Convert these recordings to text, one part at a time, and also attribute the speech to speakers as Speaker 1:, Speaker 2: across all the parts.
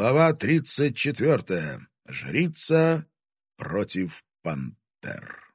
Speaker 1: Глава тридцать четвертая. Жрица против пантер.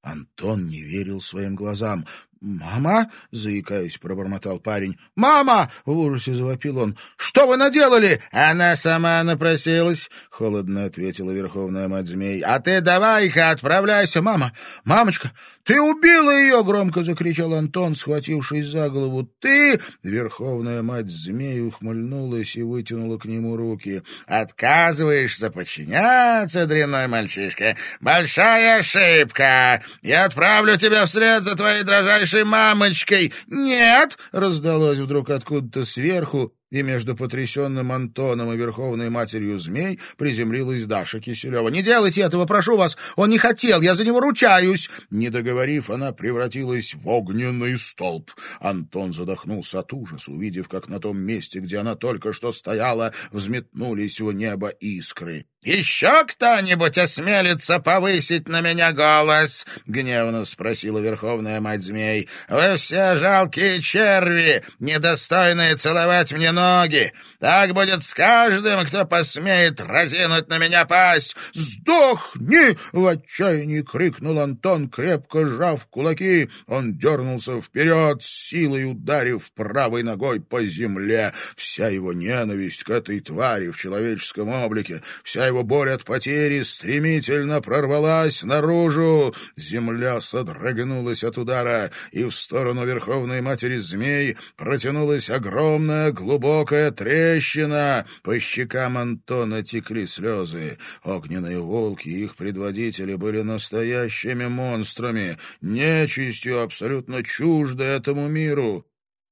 Speaker 1: Антон не верил своим глазам. «Мама?» — заикаясь, пробормотал парень. «Мама!» — в ужасе завопил он. «Что вы наделали?»
Speaker 2: «Она сама напросилась», — холодно ответила верховная мать змей. «А ты давай-ка отправляйся,
Speaker 1: мама! Мамочка, ты убила ее!» — громко закричал Антон, схватившись за голову. «Ты...» — верховная мать змей ухмыльнулась и вытянула к нему руки.
Speaker 2: «Отказываешься подчиняться, дрянной мальчишка? Большая ошибка! Я отправлю тебя вслед за твоей дрожащей нашей мамочкой!»
Speaker 1: «Нет!» — раздалось вдруг откуда-то сверху, и между потрясенным Антоном и Верховной Матерью Змей приземлилась Даша Киселева. «Не делайте этого, прошу вас! Он не хотел, я за него ручаюсь!» Не договорив, она превратилась в огненный столб. Антон задохнулся от ужаса, увидев, как на том месте, где она только что стояла, взметнулись в небо искры.
Speaker 2: «Еще кто-нибудь осмелится повысить на меня голос?» — гневно спросила Верховная Мать Змей. «Вы все жалкие черви, недостойные целовать мне ноги. Так будет с каждым, кто посмеет разинуть на меня пасть.
Speaker 1: «Сдохни!» — в отчаянии крикнул Антон, крепко сжав кулаки. Он дернулся вперед, силой ударив правой ногой по земле. Вся его ненависть к этой твари в человеческом облике, вся его боль от потери стремительно прорвалась наружу. Земля содрогнулась от удара, и в сторону Верховной Матери Змей протянулась огромная глубокая трещина. По щекам Антона текли слезы. Огненные волки и их предводители были настоящими монстрами, нечистью абсолютно чуждой этому миру.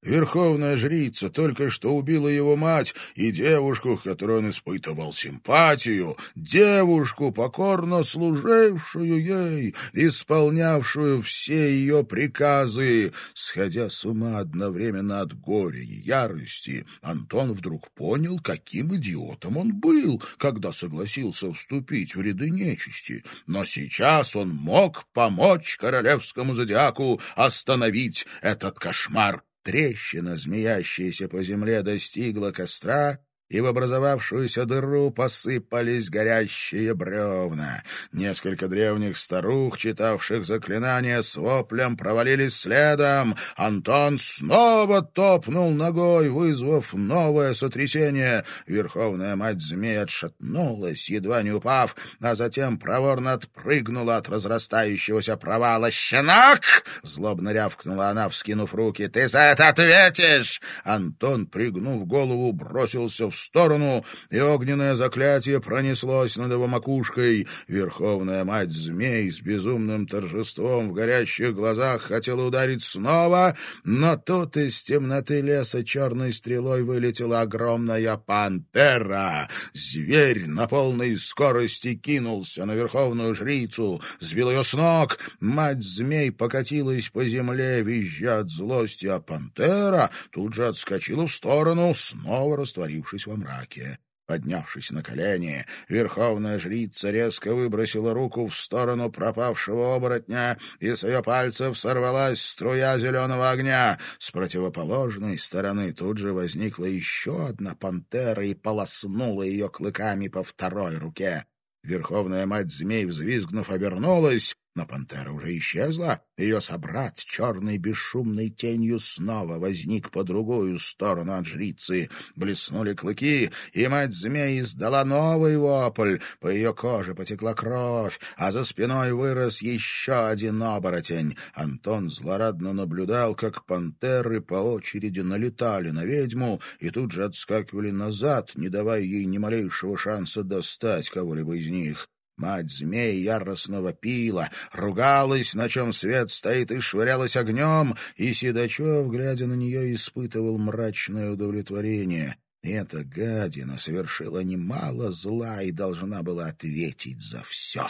Speaker 1: Верховная жрица только что убила его мать и девушку, к которой он испытывал симпатию, девушку, покорно служившую ей, исполнявшую все ее приказы. Сходя с ума одновременно от горя и ярости, Антон вдруг понял, каким идиотом он был, когда согласился вступить в ряды нечисти. Но сейчас он мог помочь королевскому зодиаку остановить этот кошмар. Трещина, змеящаяся по земле, достигла костра и в образовавшуюся дыру посыпались горящие бревна. Несколько древних старух, читавших заклинания, с воплем провалились следом. Антон снова топнул ногой, вызвав новое сотрясение. Верховная мать змей отшатнулась, едва не упав, а затем проворно отпрыгнула от разрастающегося провала. «Щенок!» — злобно рявкнула она, вскинув руки. «Ты за это ответишь!» Антон, пригнув голову, бросился в сторону, и огненное заклятие пронеслось над его макушкой. Верховная мать змей с безумным торжеством в горящих глазах хотела ударить снова, но тут из темноты леса черной стрелой вылетела огромная пантера. Зверь на полной скорости кинулся на верховную жрицу, сбил ее с ног. Мать змей покатилась по земле, визжа от злости, а пантера тут же отскочила в сторону, снова растворившись во мраке. Поднявшись на колени, верховная жрица резко выбросила руку в сторону пропавшего оборотня, и с ее пальцев сорвалась струя зеленого огня. С противоположной стороны тут же возникла еще одна пантера и полоснула ее клыками по второй руке. Верховная мать змей, взвизгнув, обернулась, но пантера уже исчезла. Ее собрат, черной бесшумной тенью, снова возник по другую сторону от жрицы. Блеснули клыки, и мать змей издала новый вопль. По ее коже потекла кровь, а за спиной вырос еще один оборотень. Антон злорадно наблюдал, как пантеры по очереди налетали на ведьму и тут же отскакивали назад, не давая ей ни малейшего шанса достать кого-либо из них. Мать змей яростно вопила, ругалась, на чем свет стоит, и швырялась огнем, и Седачев, глядя на нее, испытывал мрачное удовлетворение. Эта гадина совершила немало зла и должна была ответить за все.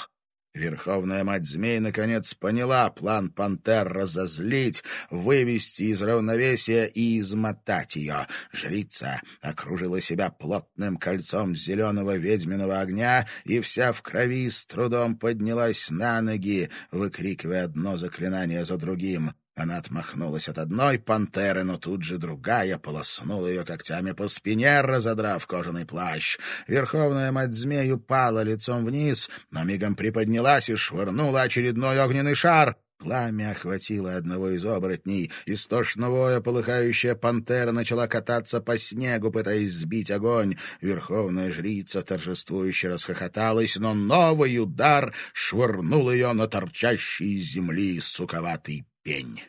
Speaker 1: Верховная мать змей наконец поняла план пантер разозлить, вывести из равновесия и измотать ее. Жрица окружила себя плотным кольцом зеленого ведьминого огня и вся в крови с трудом поднялась на ноги, выкрикивая одно заклинание за другим.
Speaker 2: Она отмахнулась от одной пантеры, но тут же другая полоснула ее когтями по спине, разодрав кожаный плащ. Верховная мать-змей упала лицом вниз, но мигом приподнялась и швырнула очередной огненный шар. Пламя охватило одного из оборотней. Истошно воя полыхающая пантера начала кататься по снегу, пытаясь сбить огонь. Верховная жрица торжествующе расхохоталась, но новый удар швырнул ее на торчащий из земли суковатый пень.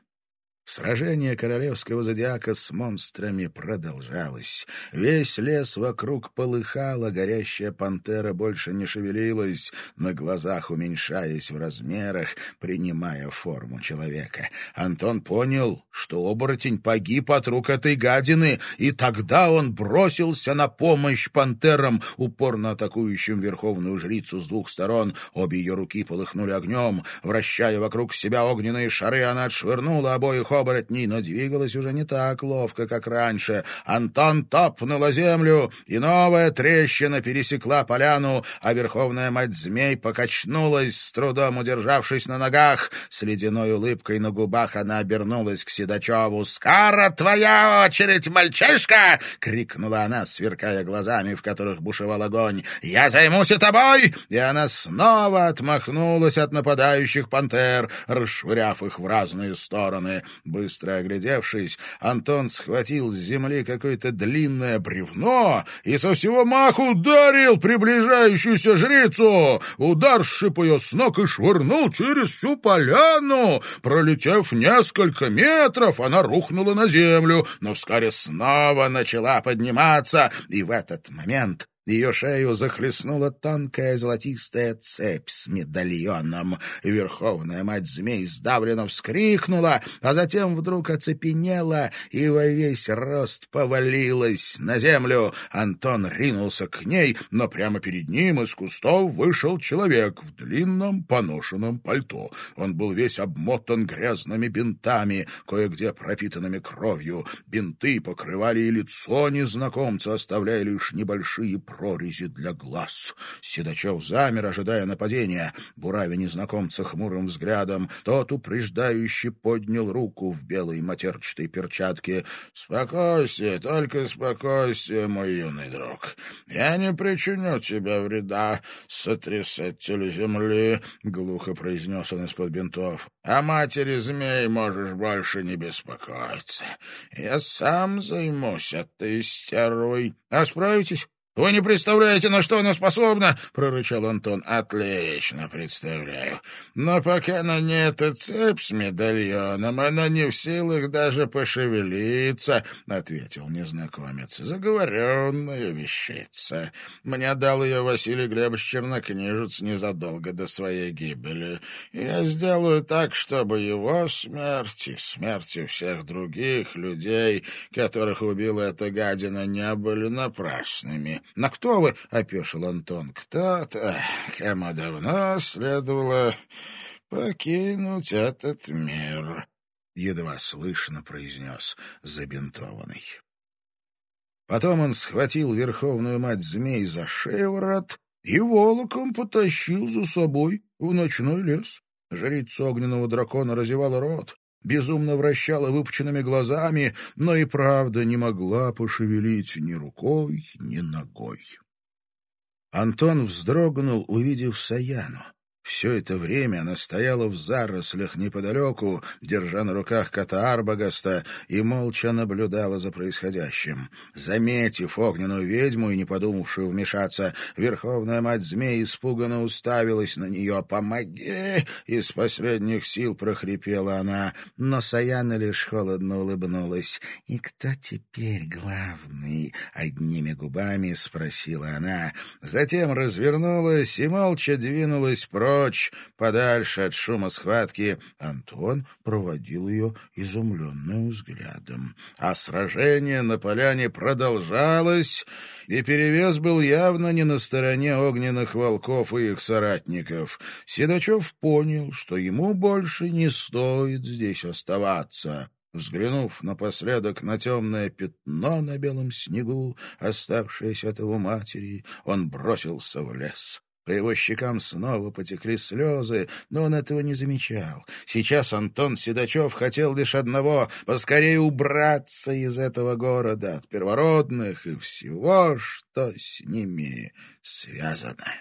Speaker 2: Сражение королевского зодиака с монстрами продолжалось. Весь лес вокруг полыхал, а горящая пантера больше не шевелилась, на глазах уменьшаясь в размерах, принимая форму человека. Антон понял, что оборотень погиб от рук этой гадины, и тогда он бросился на помощь пантерам, упорно атакующим верховную жрицу с двух сторон. Обе ее руки полыхнули огнем. Вращая вокруг себя огненные шары, она отшвырнула обоих оборотней, но двигалась уже не так ловко, как раньше. Антон топнул о землю, и новая трещина пересекла поляну, а верховная мать змей покачнулась, с трудом удержавшись на ногах. С ледяной улыбкой на губах она обернулась к Седачеву. «Скоро твоя очередь, мальчишка!» — крикнула она, сверкая глазами, в которых бушевал огонь. «Я займусь и тобой!» И она снова отмахнулась от нападающих пантер, расшвыряв их в разные стороны. Быстро оглядевшись, Антон схватил с земли какое-то длинное бревно и со всего маху ударил приближающуюся жрицу. Удар сшиб ее с ног и швырнул через всю поляну. Пролетев несколько метров, она рухнула на землю, но вскоре снова начала подниматься, и в этот момент ее шею захлестнула тонкая золотистая цепь с медальоном. Верховная мать змей сдавленно вскрикнула, а затем вдруг оцепенела и во весь рост повалилась на землю. Антон ринулся к ней, но прямо перед ним из кустов вышел человек в длинном поношенном пальто. Он был весь обмотан грязными бинтами, кое-где пропитанными кровью. Бинты покрывали и лицо незнакомца, оставляя лишь небольшие прорези для глаз. Седачев замер, ожидая нападения. Бурави незнакомца хмурым взглядом, тот упреждающе поднял руку в белой матерчатой перчатке. — Спокойствие, только спокойствие, мой юный друг. Я не причиню тебе вреда, сотрясатель земли, — глухо произнес он из-под бинтов. — О матери змей можешь больше не беспокоиться. Я сам займусь этой стервой. А справитесь? «Вы не представляете, на что она способна!» — прорычал Антон. «Отлично представляю. Но пока на ней эта цепь с медальоном, она не в силах даже пошевелиться», — ответил незнакомец. «Заговоренная вещица. Мне дал ее Василий Глебович Чернокнижец незадолго до своей гибели. Я сделаю так, чтобы его смерть и смерти всех других людей, которых убила эта гадина, не были напрасными». «На кто вы?» — опешил Антон. «Кто-то, кому давно следовало покинуть этот мир», — едва слышно произнес забинтованный. Потом он схватил верховную мать змей за шеворот и волоком потащил за собой в ночной лес. Жрица огненного дракона разевала рот, безумно вращала выпученными глазами, но и правда не могла пошевелить ни рукой, ни ногой. Антон вздрогнул, увидев Саяну. Все это время она стояла в зарослях неподалеку, держа на руках кота Арбагаста, и молча наблюдала за происходящим. Заметив огненную ведьму и не подумавшую вмешаться, верховная мать змей испуганно уставилась на нее. «Помоги!» — из последних сил прохрипела она, но Саяна лишь холодно улыбнулась. «И кто теперь главный?» — одними губами спросила она. Затем развернулась и молча двинулась прочь, прочь, подальше от шума схватки, Антон проводил ее изумленным взглядом. А сражение на поляне продолжалось, и перевес был явно не на стороне огненных волков и их соратников. Седачев понял, что ему больше не стоит здесь оставаться. Взглянув напоследок на темное пятно на белом снегу, оставшееся от его матери, он бросился в лес.
Speaker 1: По его щекам снова потекли слезы, но он этого не замечал. Сейчас Антон Седачев хотел лишь одного — поскорее убраться из этого города, от первородных и всего, что с ними связано.